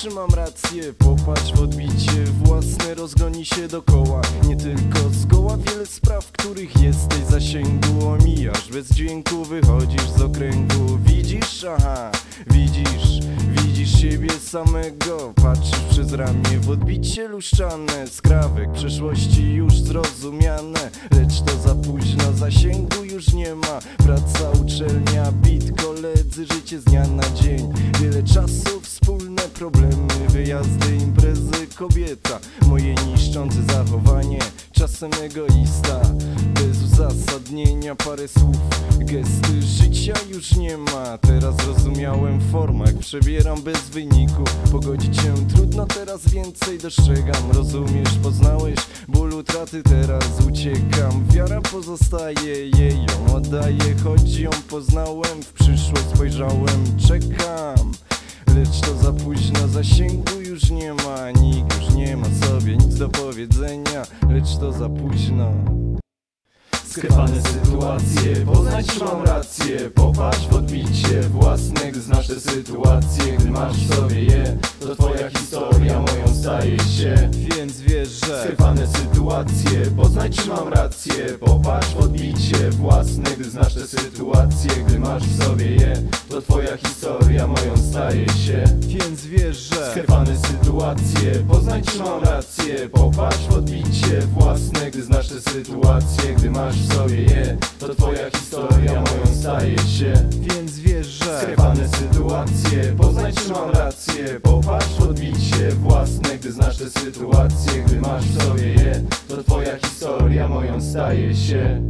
czy mam rację Popatrz w odbicie własne Rozgoni się dokoła. Nie tylko zgoła Wiele spraw, których jesteś zasięgu. Omijasz bez dźwięku Wychodzisz z okręgu. Widzisz? Aha, widzisz Widzisz siebie samego. Patrzysz przez ramię w odbicie luszczane. Skrawek przeszłości już zrozumiane. Lecz to za późno Zasięgu już nie ma. Praca, uczelnia, bit, koledzy Życie z dnia na dzień. Wiele czasu, problemy Wyjazdy, imprezy, kobieta Moje niszczące zachowanie Czasem egoista. Bez uzasadnienia parę słów. Gesty życia już nie ma. Teraz zrozumiałem w formach Przebieram bez wyniku. Pogodzić się trudno, teraz więcej dostrzegam. Rozumiesz, poznałeś ból utraty Teraz uciekam. Wiara pozostaje, jej ją oddaję Choć ją poznałem, w przyszłość spojrzałem Czekam Lecz to za późno, zasięgu już nie ma Nikt już nie ma sobie nic do powiedzenia Lecz to za późno. Skrywane sytuacje, poznać mam rację Popatrz w odbicie własnych, znasz te sytuacje Gdy masz w sobie je, to twoja historia moją staje się sytuacje, poznaj czy mam rację Popatrz w odbicie własnych, gdy znasz te sytuacje Gdy masz w sobie je, to twoja historia moją staje się. Więc wiesz, że Skrywane sytuacje, poznaj czy mam rację Popatrz w odbicie własne, gdy znasz te sytuacje Gdy masz w sobie je, to twoja historia moją staje się. Więc wiesz, że Skrywane sytuacje, poznaj czy mam rację Popatrz w odbicie własne, te sytuacje Gdy masz w sobie je, to twoja historia moją staje się.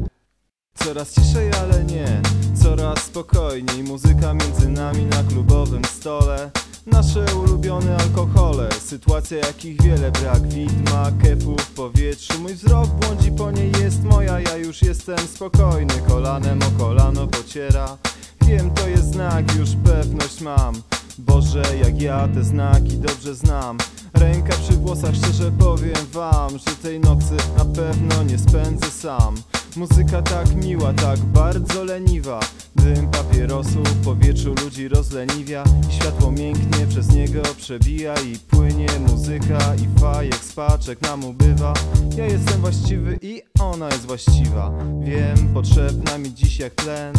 Coraz ciszej, ale nie Coraz spokojniej. Muzyka między nami na klubowym stole. Nasze ulubione alkohole Sytuacja jakich wiele brak. Widma, kefu w powietrzu. Mój wzrok błądzi po niej jest moja. Ja już jestem spokojny. Kolanem o kolano pociera. Wiem to jest znak, już pewność mam. Boże, jak ja te znaki dobrze znam Ręka przy włosach, szczerze powiem wam Że tej nocy na pewno nie spędzę sam Muzyka tak miła, tak bardzo leniwa. Dym papierosu w powietrzu ludzi rozleniwia. Światło mięknie przez niego przebija I płynie muzyka i fajek z paczek nam ubywa. Ja jestem właściwy i ona jest właściwa. Wiem, potrzebna mi dziś jak tlen.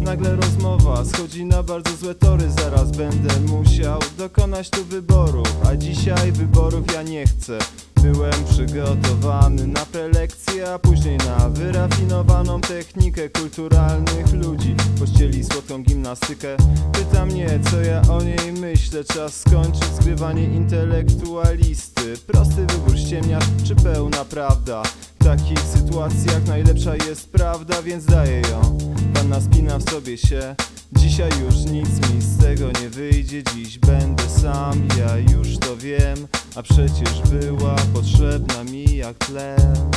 Nagle rozmowa schodzi na bardzo złe tory. Zaraz będę musiał dokonać tu wyborów A dzisiaj wyborów ja nie chcę Byłem przygotowany na prelekcję, a później na wyrafinowaną technikę kulturalnych ludzi. Pościeli słodką gimnastykę. Pyta mnie, co ja o niej myślę. Czas skończyć skrywanie intelektualisty. Prosty wybór ściemniasz czy pełna prawda? W takich sytuacjach najlepsza jest prawda, więc daję ją. Panna spina w sobie się Dzisiaj już nic mi z tego nie wyjdzie Dziś będę sam, ja już to wiem A przecież była potrzebna mi jak tlen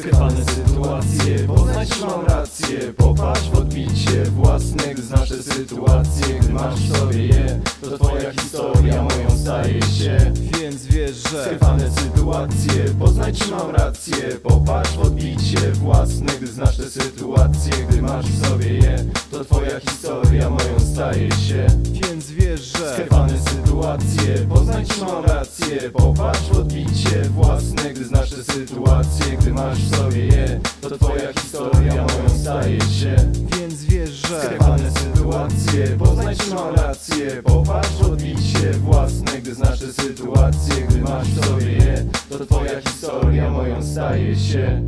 Skrywane sytuacje, poznaj czy mam rację Popatrz w odbicie własnych, znasz te sytuacje. Gdy masz sobie je, to twoja historia moją staje się. Więc wiesz, że Skrywane sytuacje, poznaj czy mam rację Popatrz w odbicie własnych, gdy znasz te sytuacje. Gdy masz w sobie je, to twoja historia moją staje się. Więc wiesz, że Skrywane sytuacje, poznaj czy mam rację Popatrz odbicie własne, gdy znasz te sytuacje Gdy masz w sobie je, to twoja historia moją staje się. Więc wiesz, że Skrywane sytuacje, mam rację Popatrz odbicie własne, gdy znasz te sytuacje Gdy masz w sobie je, to twoja historia moją staje się